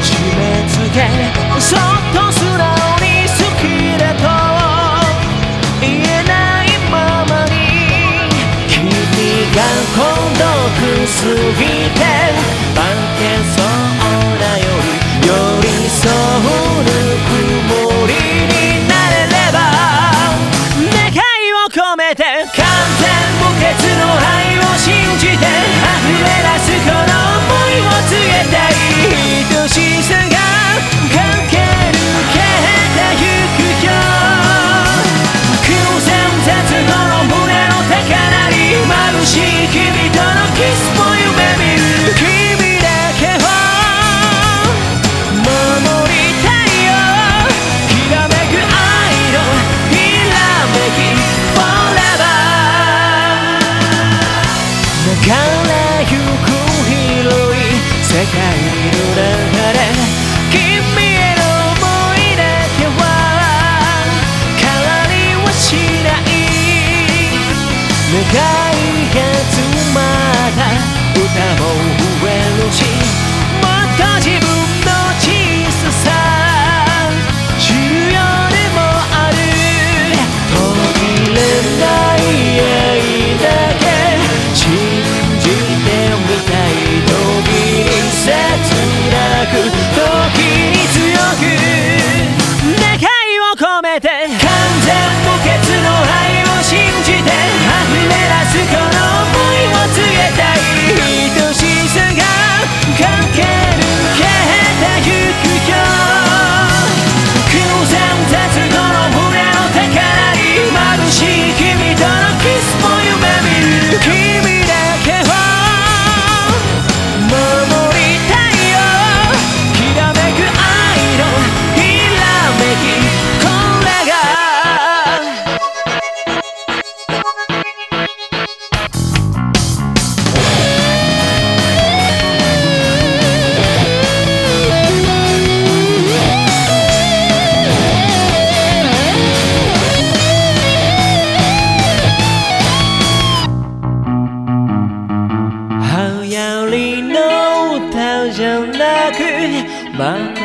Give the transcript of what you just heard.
締め付けそっと素直に好きだと言えないままに君が孤独すぎて時に強く願いを込めて。完全 Bye.